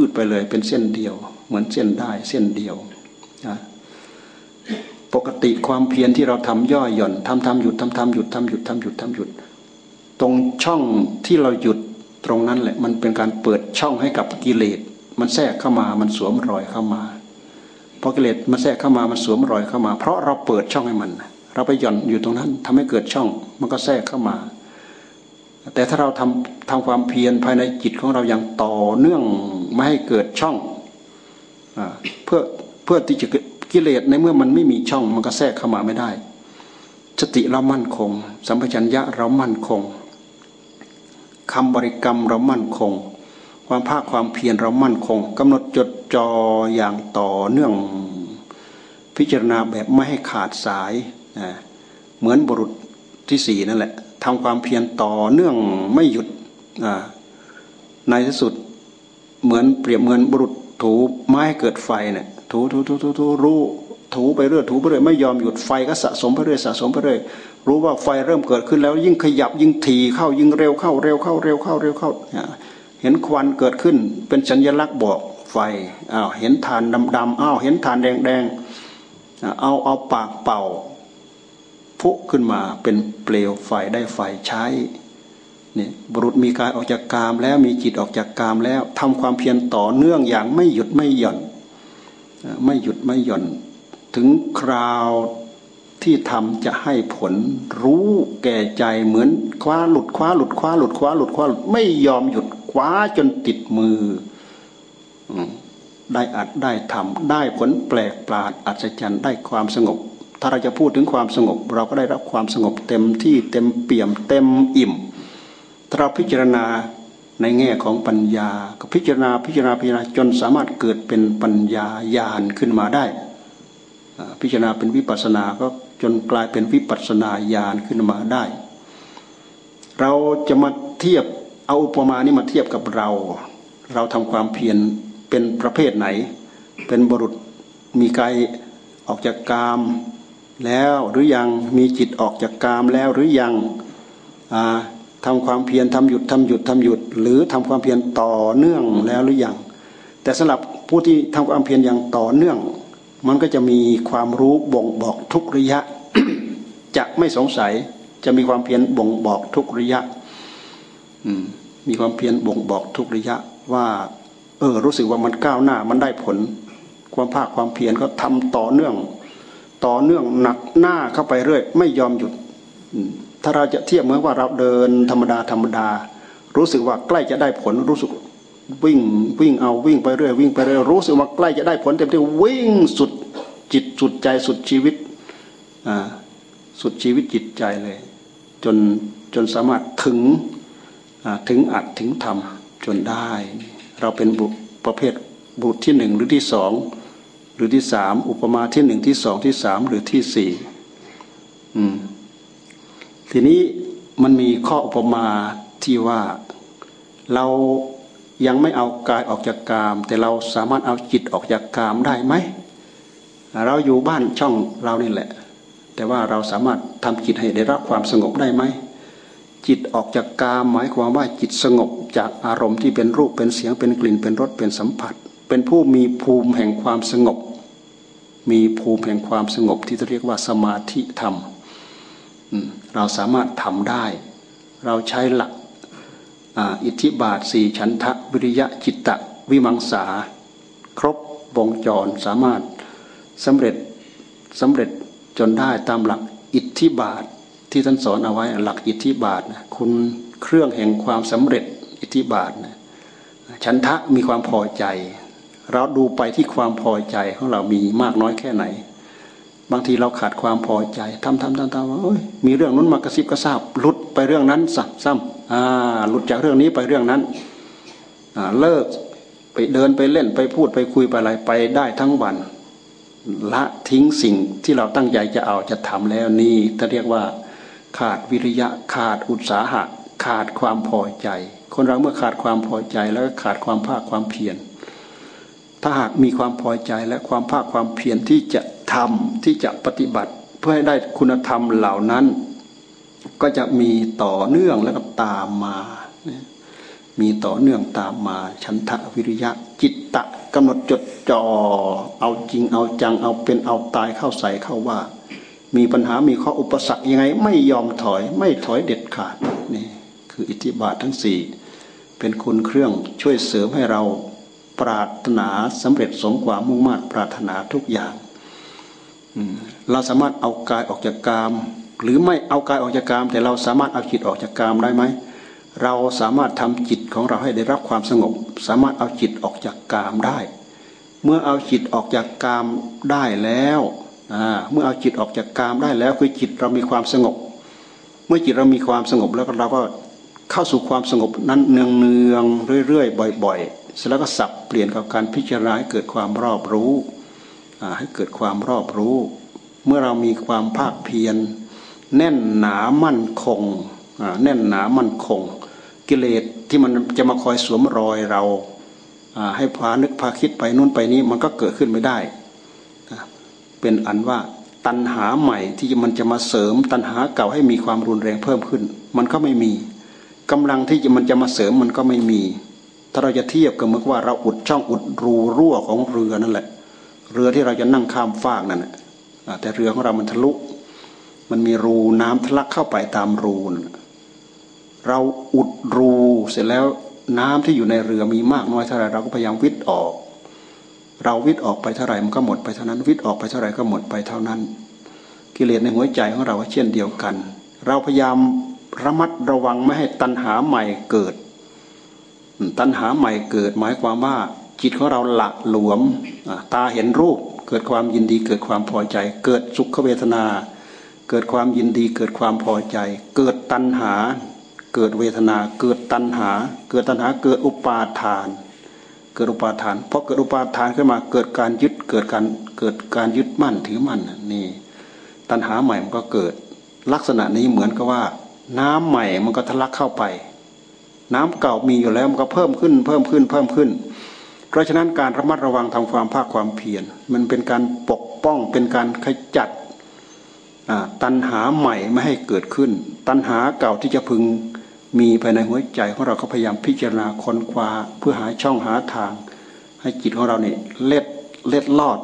ชไปเลยเป็นเส้นเดียว เหมือนเส้นได้เส้นเดียวปกติความเพียรที่เราทำย่อหย่อนทำทำหยุดทำทำหยุดทำหยุดทำหยุดทำหยุด ตรงช่องที่เราหยุด ตรงนั้นแหละมันเป็นการเปิดช่องให้กับกิเลส มันแทรกเข้ามามันสวมรอยเข้ามาพอกิเลสมันแทรกเข้ามามันสวมรอยเข้ามา เพราะเราเปิดช่องให้มัน เราไปหย่อนอยู่ตรงนั้นทำให้เกิดช่องมันก็แทรกเข้ามา แต่ถ้าเราทำทำความเพียรภายในจิตของเราอย่างต่อเนื่องไม่ให้เกิดช่องอเพื่อเพื่อที่จะกิเลสในเมื่อมันไม่มีช่องมันก็แทรกเข้ามาไม่ได้สติเรามั่นคง สัมปชัญญะเรามั่นคง คำบริกรรมเรามั่นคง ความภาคความเพียรเรามั่นคงกำหนดจดจ่ออย่างต่อเนื่อง พิจารณาแบบไม่ให้ขาดสายเหมือนบุรุษที่สี่นั่นแหละทำความเพียรต่อเนื่องไม่หยุดในที่สุดเหมือนเปรียบเหมือนบุรุษถูไม้เกิดไฟเนี่ยถูถูถูถูถูรู้ถูไปเรื่อยถูไปเรื่อยไม่ยอมหยุดไฟก็สะสมไปเรื่อยสะสมไปเรื่อย รู้ว่าไฟเริ่มเกิดขึ้นแล้ว ยิ่งขยับยิ่งถี่เข้ายิ่งเร็วเข้าเร็วเข้าเร็วเข้าเร็วเข้า เห็นควันเกิดขึ้นเป็นสัญลักษณ์บอกไฟอ้าวเห็นฐานดำๆอ้าวเห็นฐานแดงๆเอาเอาปากเป่าพุขึ้นมาเป็นเปลวไฟได้ไฟใช้เนี่ยบุรุษมีกายออกจากกามแล้วมีจิตออกจากกามแล้วทำความเพียรต่อเนื่องอย่างไม่หยุดไม่หย่อน ไม่หยุดไม่หย่อน ถึงคราว ที่ทำจะให้ผลรู้แก่ใจเหมือนคว้าหลุดคว้าหลุดคว้าหลุดคว้าหลุดคว้าหลุดไม่ยอมหยุดคว้าจนติดมือ ได้อัดได้ทำได้ผลแปลกปราดอัศจรรย์ได้ความสงบ ถ้าเราจะพูดถึงความสงบ เราก็ได้รับความสงบเต็มที่เต็มเปี่ยมเต็มอิ่มถ้าเราพิจารณาในแง่ของปัญญาก็พิจารณาพิจารณาพิจารณาจนสามารถเกิดเป็นปัญญาญาณขึ้นมาได้ พิจารณาเป็นวิปัสสนาก็ จนกลายเป็นวิปัสสนาญาณขึ้นมาได้ เราจะมาเทียบเอาอุปมานี้มาเทียบกับเรา เราทำความเพียรเป็นประเภทไหน เป็นบุรุษมีกายออกจากกามแล้วหรือยังมีจิตออกจากกามแล้วหรือยังทำความเพียรทำหยุดทำหยุดทำหยุด หรือทำความเพียรต่อเนื่องแล้วหรือยังแต่สำหรับผู้ที่ทำความเพียรอย่างต่อเนื่อง มันก็จะมีความรู้บ่งบอกทุกระยะ จะไม่สงสัย จะมีความเพียรบ่งบอกทุกระยะมีความเพียรบ่งบอกทุกระยะว่า เออ รู้สึกว่ามันก้าวหน้า มันได้ผล ความภาคความเพียรก็ทำต่อเนื่อง ต่อเนื่องหนักหน้าเข้าไปเรื่อย ไม่ยอมหยุดถ้าเราจะเทียบเหมือนว่าเราเดินธรรมดาธรรมดา รู้สึกว่าใกล้จะได้ผลรู้สึก วิ่งวิ่งเอาวิ่งไปเรื่อยวิ่งไปเรื่อยรู้สึกว่าใกล้จะได้ผลเต็มที่วิ่งสุดจิตสุดใจสุดชีวิตอ่าสุดชีวิตจิตใจเลย จนจนสามารถถึงถึงอัดถึงทำจนได้ เราเป็นบุประเภทบุตรที่หนึ่งหรือที่สองหรือที่สามอุปมาที่หนึ่งที่สองที่สามหรือที่สี่อืมทีนี้มันมีข้ออุปมาที่ว่าเรา ยังไม่เอากายออกจากกาม แต่เราสามารถเอาจิตออกจากกามได้ไหมเราอยู่บ้านช่องเรานี่แหละ แต่ว่าเราสามารถทำจิตให้ได้รับความสงบได้ไหมจิตออกจากกามหมายความว่าจิตสงบจากอารมณ์ที่เป็นรูปเป็นเสียงเป็นกลิ่นเป็นรสเป็นสัมผัส เป็นผู้มีภูมิแห่งความสงบ มีภูมิแห่งความสงบที่เรียกว่าสมาธิธรรมเราสามารถทำได้ เราใช้หลัก อิทธิบาทสี่ฉันทะวิริยะจิตตะวิมังสา ครบวงจรสามารถสำเร็จสำเร็จจนได้ตามหลักอิทธิบาทที่ท่านสอนเอาไว้หลักอิทธิบาทนะคุณเครื่องแห่งความสำเร็จอิทธิบาทนะฉันทะมีความพอใจ เราดูไปที่ความพอใจของเรามีมากน้อยแค่ไหน บางทีเราขาดความพอใจทำทำทำทำว่ามีเรื่องนั้นมากระซิบกระซาบหลุดไปเรื่องนั้นสักซ้ำ หลุดจากเรื่องนี้ไปเรื่องนั้นเลิกไปเดินไปเล่นไปพูดไปคุยไปอะไรไปได้ทั้งวัน ละทิ้งสิ่งที่เราตั้งใจจะเอาจะทำแล้วนี่ถ้าเรียกว่า ขาดวิริยะขาดอุตสาหะ ขาดความพอใจ คนเราเมื่อขาดความพอใจแล้วก็ขาดความภาคความเพียรถ้าหากมีความพอใจและความภาคความเพียรที่จะทำที่จะปฏิบัติ เพื่อให้ได้คุณธรรมเหล่านั้น ก็จะมีต่อเนื่องแล้วก็ตามมา มีต่อเนื่องตามมา ชันทะวิริยะจิตตะกำหนดจดจ่อเอาจริงเอาจังเอาเป็นเอาตายเข้าใส่เข้าว่า มีปัญหามีข้ออุปสรรคยังไง ไม่ยอมถอยไม่ถอยเด็ดขาดนี่คืออิทธิบาททั้งสี่เป็นคุณเครื่องช่วยเสริมให้เราปรารถนาสำเร็จสมความมุ่งมั่นปรารถนาทุกอย่างเราสามารถเอากายออกจากกาม หรือไม่เอากายออกจากกาม แต่เราสามารถเอาจิตออกจากกามได้ไหมเราสามารถทำจิตของเราให้ได้รับความสงบ สามารถเอาจิตออกจากกามได้ เมื่อเอาจิตออกจากกามได้แล้วเมื่อเอาจิตออกจากกามได้แล้วคือจิตเรามีความสงบ เมื่อจิตเรามีความสงบแล้วเราก็เข้าสู่ความสงบนั้นเนืองเนืองเรื่อยๆ บ่อยๆเสร็จแล้วก็สับเปลี่ยนกับการพิจารณาให้เกิดความรอบรู้ให้เกิดความรอบรู้ เมื่อเรามีความภาคเพียร แน่นหนามั่นคงแน่นหนามั่นคง กิเลสที่มันจะมาคอยสวมรอยเราให้พานึกพาคิดไปนู่นไปนี้มันก็เกิดขึ้นไม่ได้ เป็นอันว่าตัณหาใหม่ที่มันจะมาเสริมตัณหาเก่าให้มีความรุนแรงเพิ่มขึ้น มันก็ไม่มีกำลังที่มันจะมาเสริมมันก็ไม่มี ถ้าเราจะเทียบกับเมื่อว่าเราอุดช่องอุดรูรั่วของเรือนั่นแหละ เรือที่เราจะนั่งข้ามฟากนั่นแหละแต่เรือของเรามันทะลุ มันมีรูน้ำทะลักเข้าไปตามรูนเราอุดรูเสร็จแล้วน้ำที่อยู่ในเรือมีมากน้อยเท่าไรเราก็พยายามวิทย์ออก เราวิทย์ออกไปเท่าไรมันก็หมดไปเท่านั้นวิทย์ออกไปเท่าไรก็หมดไปเท่านั้น กิเลสในหัวใจของเราเช่นเดียวกัน เราพยายามระมัดระวังไม่ให้ตัณหาใหม่เกิด ตัณหาใหม่เกิด หมายความว่าจิตของเราหละหลวมตาเห็นรูปเกิดความยินดีเกิดความพอใจ เกิดสุขเวทนา เกิดความยินดีเกิดความพอใจ เกิดตัณหา เกิดเวทนา เกิดตัณหา เกิดตัณหาเกิดอุปาทาน เกิดอุปาทานเพราะเกิดอุปาทานขึ้นมาเกิดการยึดเกิดการเกิดการยึดมั่นถือมั่นนี่ ตัณหาใหม่มันก็เกิด ลักษณะนี้เหมือนกับว่า น้ำใหม่มันก็ทะลักเข้าไป น้ำเก่ามีอยู่แล้วมันก็เพิ่มขึ้น เพิ่มขึ้นเพิ่มขึ้น เพราะฉะนั้นการระมัดระวังทำความภาคความเพียรมันเป็นการปกป้องเป็นการขจัด ตัณหาใหม่ไม่ให้เกิดขึ้น ตัณหาเก่าที่จะพึงมีภายในหัวใจของเราก็พยายามพิจารณาค้นคว้าเพื่อหาช่องหาทาง ให้จิตของเราเนี่ยเล็ดเล็ดลอด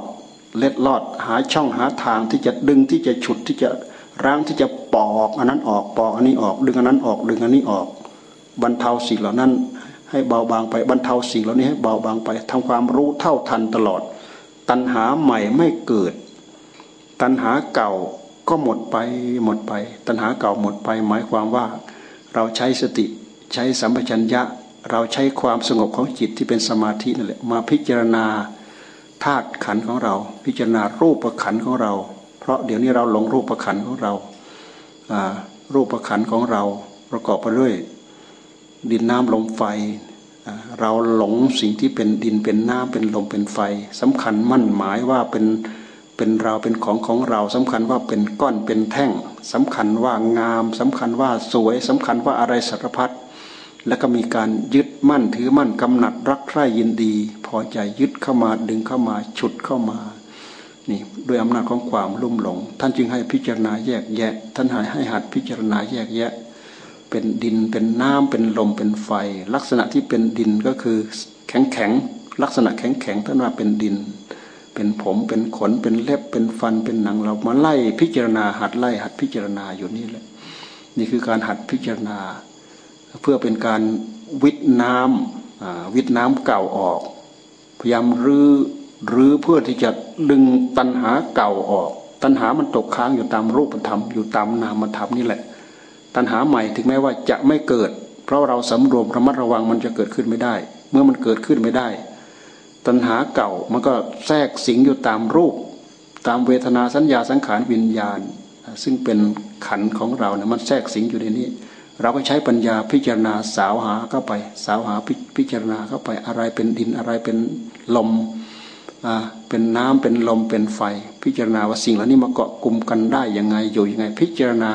เล็ดลอดหาช่องหาทางที่จะดึงที่จะฉุดที่จะร่างที่จะปอกอันนั้นออกปอกอันนี้ออก ดึงอันนั้นออกดึงอันนี้ออก บรรเทาสิ่งเหล่านั้น ให้เบาบางไปบรรเทาสิ่งเหล่านี้ให้เบาบางไปทำความรู้เท่าทันตลอด ตัณหาใหม่ไม่เกิด ตัณหาเก่า ก็หมดไปหมดไป ตัณหาเก่าหมดไป หมายความว่า เราใช้สติใช้สัมปชัญญะ เราใช้ความสงบของจิตที่เป็นสมาธินั่นแหละมาพิจารณาธาตุขันของเรา พิจารณารูปขันของเรา เพราะเดี๋ยวนี้เราหลงรูปขันของเรารูปขันของเราประกอบไปด้วย ดินน้ำลมไฟเราหลงสิ่งที่เป็นดินเป็นน้ำเป็นลมเป็นไฟสำคัญมั่นหมายว่าเป็น เป็นเราเป็นของของเราสำคัญว่าเป็นก้อนเป็นแท่งสำคัญว่างามสำคัญว่าสวยสำคัญว่าอะไรสารพัดแล้วก็มีการยึดมั่นถือมั่นกำหนัดรักใคร่ยินดี พอใจยึดเข้ามาดึงเข้ามาฉุดเข้ามานี่ด้วยอำนาจของความลุ่มหลง ท่านจึงให้พิจารณาแยกแยะ ท่านให้ให้หัดพิจารณาแยกแยะ เป็นดินเป็นน้ำเป็นลมเป็นไฟ ลักษณะที่เป็นดินก็คือแข็งแข็งลักษณะแข็งแข็งท่านว่าเป็นดิน เป็นผมเป็นขนเป็นเล็บเป็นฟันเป็นหนังเรามาไล่พิจารณาหัดไล่หัดพิจารณาอยู่นี่แหละ นี่คือการหัดพิจารณา เพื่อเป็นการวิทน้ำวิทน้ำเก่าออก พยายามรื้อรื้อเพื่อที่จะดึงตัณหาเก่าออก ตัณหามันตกค้างอยู่ตามรูปธรรมอยู่ตามนามธรรมนี่แหละ ตัณหาใหม่ถึงแม้ว่าจะไม่เกิด เพราะเราสำรวมระมัดระวังมันจะเกิดขึ้นไม่ได้ เมื่อมันเกิดขึ้นไม่ได้ ตัณหาเก่ามันก็แทรกสิงอยู่ตามรูป ตามเวทนาสัญญาสังขารวิญญาณ ซึ่งเป็นขันของเราเนี่ยมันแทรกสิงอยู่ในนี้ เราก็ใช้ปัญญาพิจารณาสาวหาเข้าไป สาวหาพิจารณาเข้าไปอะไรเป็นดินอะไรเป็นลมเป็นน้ำเป็นลมเป็นไฟ พิจารณาว่าสิ่งเหล่านี้มาเกาะกลุ่มกันได้ยังไงอยู่ยังไงพิจารณา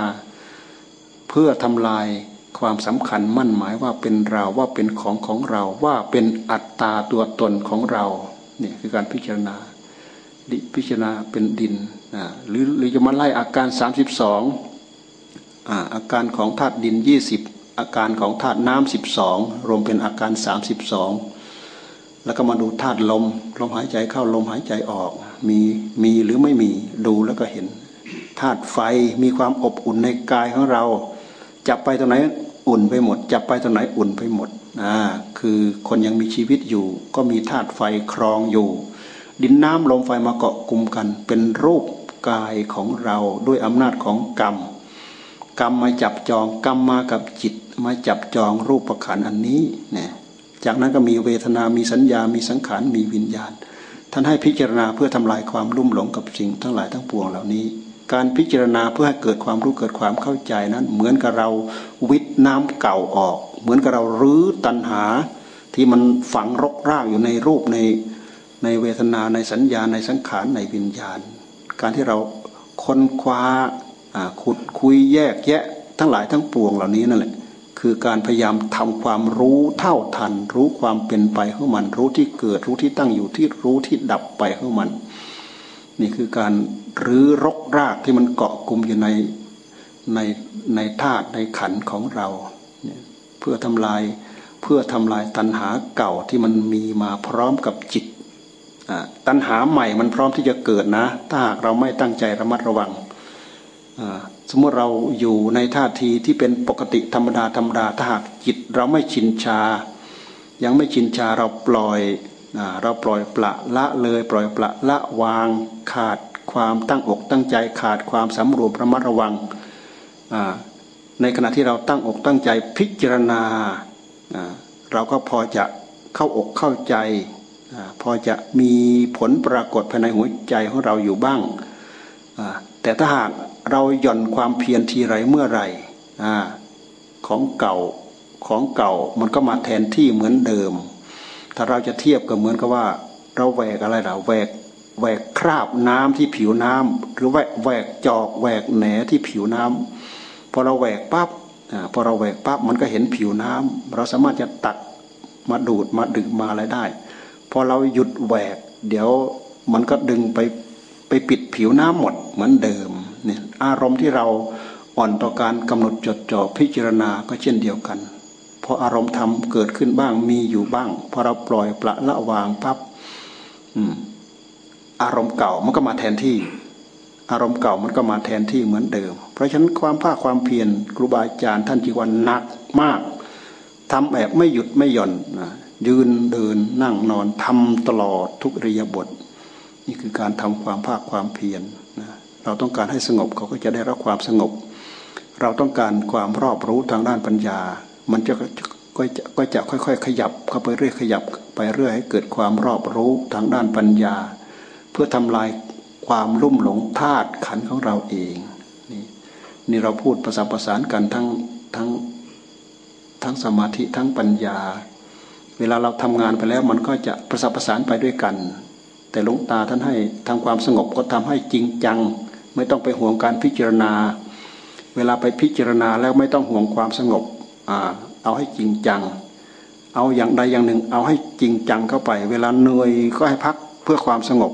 เพื่อทำลาย ความสำคัญมั่นหมายว่าเป็นเราว่าเป็นของของเราว่าเป็นอัตตาตัวตนของเราเนี่ยคือการพิจารณาพิจารณาเป็นดินนะหรือหรือจะมาไล่อาการ 32อาอาการของธาตุดิน 20 อาการของธาตุน้ำ12 รวมเป็นอาการ 32 แล้วก็มาดูธาตุลมลมหายใจเข้าลมหายใจออกมีมีหรือไม่มีดูแล้วก็เห็นธาตุไฟมีความอบอุ่นในกายของเรา จับไปตรงไหนอุ่นไปหมด จับไปตรงไหนอุ่นไปหมดอ่าคือคนยังมีชีวิตอยู่ ก็มีธาตุไฟครองอยู่ ดินน้ำลมไฟมาเกาะกลุ่มกัน เป็นรูปกายของเราด้วยอำนาจของกรรม กรรมมาจับจองกรรมมากับจิตมาจับจองรูปประขันอันนี้เนี่ยจากนั้นก็มีเวทนา มีสัญญา มีสังขาร มีวิญญาณ ท่านให้พิจารณาเพื่อทำลายความลุ่มหลงกับสิ่งทั้งหลายทั้งปวงเหล่านี้ การพิจารณาเพื่อให้เกิดความรู้เกิดความเข้าใจนั้น เหมือนกับเราวิทน้ำเก่าออก เหมือนกับเรารื้อตัณหา ที่มันฝังรกรากอยู่ในรูปในในเวทนาในสัญญาในสังขารในวิญญาณ การที่เราค้นคว้าขุดคุยแยกแยะทั้งหลายทั้งปวงเหล่านี้นั่นแหละคือการพยายามทำความรู้เท่าทัน รู้ความเป็นไปของมัน รู้ที่เกิดรู้ที่ตั้งอยู่ที่รู้ที่ดับไปของมัน นี่คือการรื้อรกรากที่มันเกาะกลุ่มอยู่ในในในธาตุในขันของเราเพื่อทำลายเพื่อทำลายตัณหาเก่าที่มันมีมาพร้อมกับจิตตัณหาใหม่มันพร้อมที่จะเกิดนะ ถ้าหากเราไม่ตั้งใจระมัดระวังสมมติเราอยู่ในท่าทีที่เป็นปกติธรรมดาธรรมดาถ้าหากจิตเราไม่ชินชา ยังไม่ชินชาเราปล่อย เราปล่อยปละละเลยปล่อยปละละวางขาดความตั้งอกตั้งใจขาดความสำรวมระมัดระวัง ในขณะที่เราตั้งอกตั้งใจพิจารณา เราก็พอจะเข้าอกเข้าใจ พอจะมีผลปรากฏภายในหัวใจของเราอยู่บ้าง แต่ถ้าหากเราหย่อนความเพียรทีไรเมื่อไรของเก่าของเก่ามันก็มาแทนที่เหมือนเดิม ถ้าเราจะเทียบก็เหมือนกับว่า เราแหวกอะไรเราแหวกแหวกคราบน้ำที่ผิวน้ำหรือแหวกแหวกจอกแหวกแหนที่ผิวน้ำพอเราแหวกปั๊บพอเราแหวกปั๊บมันก็เห็นผิวน้ำเราสามารถจะตักมาดูดมาดึงมาอะไรได้ พอเราหยุดแหวก เดี๋ยวมันก็ดึงไปไปปิดผิวน้ำหมดเหมือนเดิมเนี่ยอารมณ์ที่เราอ่อนต่อการกำหนดจดจ่อพิจารณาก็เช่นเดียวกัน ออารมณ์ธรรมเกิดขึ้นบ้างมีอยู่บ้าง พอเราปล่อยปละละวางปั๊บอารมณ์เก่ามันก็มาแทนที่ อารมณ์เก่ามันก็มาแทนที่เหมือนเดิม เพราะฉะนั้นความภาคความเพียรครูบาอาจารย์ท่านจีวันหนักมากทำแบบไม่หยุดไม่หย่อนนะยืนเดินนั่งนอนทำตลอดทุกริยะบท นี่คือการทำความภาคความเพียรนะเราต้องการให้สงบเขาก็จะได้รับความสงบ เราต้องการความรอบรู้ทางด้านปัญญา มันจะก็จะก็จะค่อย ๆ ขยับเข้าไปเรื่อยขยับ ไปเรื่อยให้เกิดความรอบรู้ทางด้านปัญญา เพื่อทำลายความลุ่มหลงธาตุขันของเราเองนี่นี่เราพูดประสานประสานกันทั้งทั้งทั้งสมาธิทั้งปัญญา เวลาเราทำงานไปแล้วมันก็จะประสานประสานไปด้วยกัน แต่หลวงตาท่านให้ทำความสงบก็ทำให้จริงจัง ไม่ต้องไปห่วงการพิจารณา เวลาไปพิจารณาแล้วไม่ต้องห่วงความสงบ เอาให้จริงจัง เอาอย่างใดอย่างหนึ่ง เอาให้จริงจังเข้าไป เวลาเหนื่อยก็ให้พักเพื่อความสงบ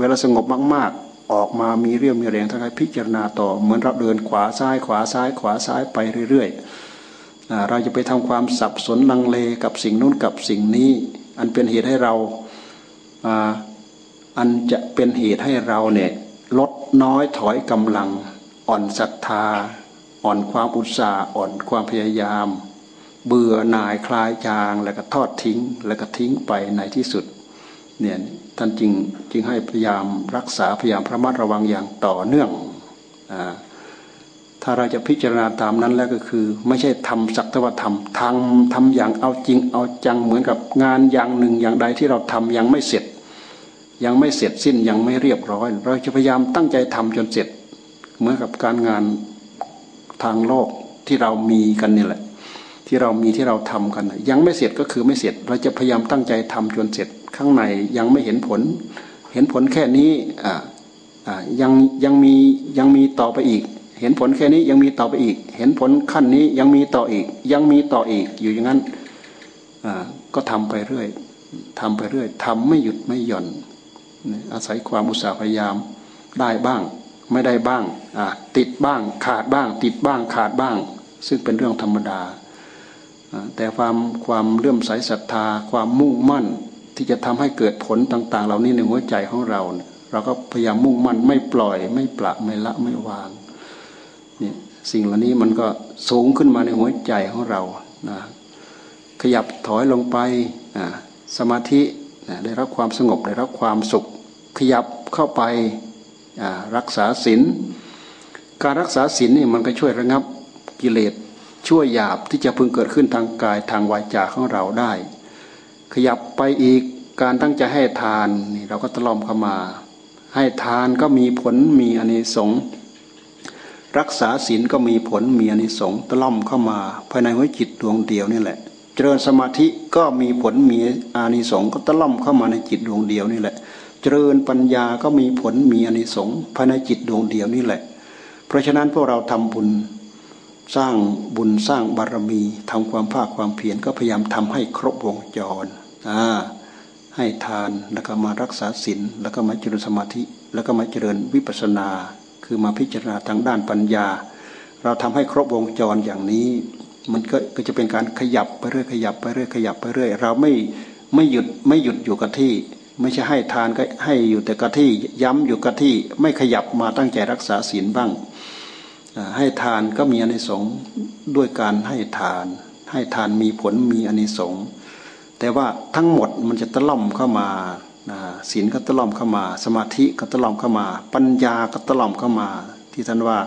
เวลาสงบมากๆ ออกมามีเรี่ยวมีแรงทั้งให้พิจารณาต่อ เหมือนเราเดินขวาซ้ายขวาซ้ายขวาซ้ายไปเรื่อยๆเราจะไปทำความสับสนลังเลกับสิ่งนู้นกับสิ่งนี้ อันเป็นเหตุให้เราอันจะเป็นเหตุให้เราเนี่ยลดน้อยถอยกำลังอ่อนศรัทธา อ่อนความอุตสาห์อ่อนความพยายาม เบื่อหน่ายคลายจาง แล้วก็ทอดทิ้ง แล้วก็ทิ้งไปในที่สุดเนี่ยท่านจึงจึงให้พยายามรักษาพยายามระมัดระวังอย่างต่อเนื่องอ่าถ้าเราจะพิจารณาตามนั้นแล้วก็คือ ไม่ใช่ทำสักตวธรรมทางทำอย่างเอาจริงเอาจังเหมือนกับงานอย่างหนึ่งอย่างใดที่เราทำยังไม่เสร็จ ยังไม่เสร็จสิ้นยังไม่เรียบร้อย เราจะพยายามตั้งใจทำจนเสร็จ เหมือนกับการงาน ทางโลกที่เรามีกันนี่แหละ ที่เรามีที่เราทำกัน ยังไม่เสร็จก็คือไม่เสร็จ เราจะพยายามตั้งใจทำจนเสร็จข้างในยังไม่เห็นผล เห็นผลแค่นี้อ่าอ่ายังยังมียังมีต่อไปอีก เห็นผลแค่นี้ยังมีต่อไปอีก เห็นผลขั้นนี้ยังมีต่ออีก ยังมีต่ออีกอยู่อย่างนั้นอ่าก็ทำไปเรื่อยทำไปเรื่อยทำไม่หยุดไม่หย่อนอาศัยความอุตสาห์พยายามได้บ้าง ไม่ได้บ้างติดบ้างขาดบ้าง ติดบ้างขาดบ้าง ซึ่งเป็นเรื่องธรรมดา แต่ความความเลื่อมใสศรัทธา ความมุ่งมั่นที่จะทำให้เกิดผลต่าง ๆ เหล่านี้ในหัวใจของเรา เราก็พยายามมุ่งมั่นไม่ปล่อย ไม่ปละไม่ละไม่วางเนี่ยสิ่งเหล่านี้มันก็สูงขึ้นมาในหัวใจของเรานะขยับถอยลงไปสมาธิได้รับความสงบได้รับความสุข ขยับเข้าไป รักษาศีลการรักษาศีลนี่มันก็ช่วยระงับกิเลสช่วยหยาบที่จะพึงเกิดขึ้นทางกายทางวาจาของเราได้ ขยับไปอีกการตั้งใจให้ทานนี่เราก็ตลอมเข้ามา ให้ทานก็มีผลมีอนิสงส์รักษาศีลก็มีผลมีอนิสงส์ตล่อมเข้ามาภายในหัวจิตดวงเดียวนี่แหละ เจริญสมาธิก็มีผลมีอานิสงส์ก็ตล่อมเข้ามาในจิตดวงเดียวนี่แหละ จริญปัญญาก็มีผลมีอนิสงส์ภายในจิตดวงเดียวนี่แหละ เพราะฉะนั้นพวกเราทำบุญสร้างบุญสร้างบารมีทำความภาคความเพียรก็พยายามทำให้ครบวงจรอ่าให้ทานแล้วก็มารักษาศีลแล้วก็มาเจริญสมาธิ แล้วก็มาเจริญวิปัสสนา คือมาพิจารณาทางด้านปัญญา เราทำให้ครบวงจรอย่างนี้ มันก็ก็จะเป็นการขยับไปเรื่อยขยับไปเรื่อยขยับไปเรื่อยเราไม่ไม่หยุดไม่หยุดอยู่กับที่ ไม่ใช่ให้ทานก็ให้อยู่แต่กับที่ย้ำอยู่กับที่ไม่ขยับมาตั้งใจรักษาศีลบ้าง ให้ทานก็มีอนิสงส์ด้วยการให้ทาน ให้ทานมีผลมีอนิสงส์แต่ว่าทั้งหมดมันจะตะล่อมเข้ามาศีลก็ตะล่อมเข้ามา สมาธิก็ตะล่อมเข้ามา ปัญญาก็ตะล่อมเข้ามา ที่ท่านว่า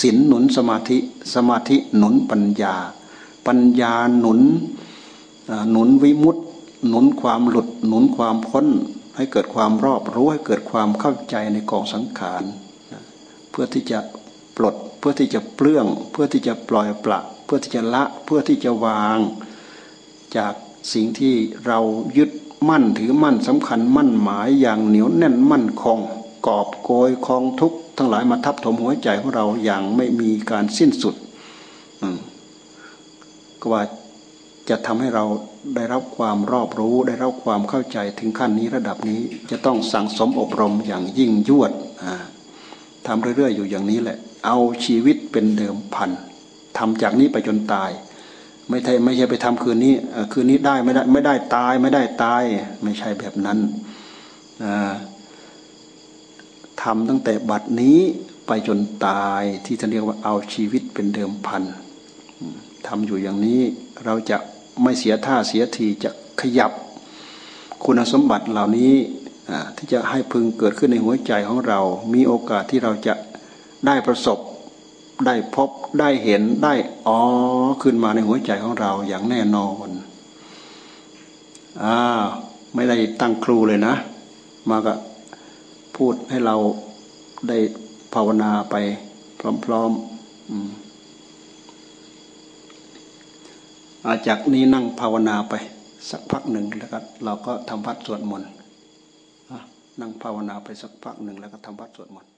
ศีลหนุนสมาธิ สมาธิหนุนปัญญา ปัญญาหนุนหนุนวิมุตติ หนุนความหลุดหนุนความพ้น ให้เกิดความรอบรู้ให้เกิดความเข้าใจในกองสังขารเพื่อที่จะปลดเพื่อที่จะเปลื้อง เพื่อที่จะปล่อยปละเพื่อที่จะละเพื่อที่จะวาง จากสิ่งที่เรายึดมั่นถือมั่นสำคัญมั่นหมายอย่างเหนียวแน่นมั่นคงกอบโกยคองทุกทั้งหลายมาทับถมหัวใจของเราอย่างไม่มีการสิ้นสุดก็ว่า จะทำให้เราได้รับความรอบรู้ ได้รับความเข้าใจถึงขั้นนี้ระดับนี้จะต้องสั่งสมอบรมอย่างยิ่งยวดทำเรื่อยๆ อยู่อย่างนี้แหละ เอาชีวิตเป็นเดิมพันทำจากนี้ไปจนตาย ไม่ใช่ไม่ใช่ไปทำคืนนี้คืนนี้ได้ไม่ได้ไม่ได้ตายไม่ได้ตาย ไม่ใช่แบบนั้นทำตั้งแต่บัดนี้ไปจนตายที่ท่านเรียกว่าเอาชีวิตเป็นเดิมพันทำอยู่อย่างนี้เราจะ ไม่เสียท่าเสียทีจะขยับคุณสมบัติเหล่านี้ที่จะให้พึงเกิดขึ้นในหัวใจของเรา มีโอกาสที่เราจะได้ประสบ ได้พบ ได้เห็น ได้อ๋อขึ้นมาในหัวใจของเราอย่างแน่นอนอ่าไม่ได้ตั้งครูเลยนะ มาก็พูดให้เราได้ภาวนาไปพร้อมๆ อาจากนี้นั่งภาวนาไป สักพักหนึ่งแล้วก็เราก็ทำวัดสวดมนต์นั่งภาวนาไปสักพักหนึ่งแล้วก็ทำวัดสวดมนต์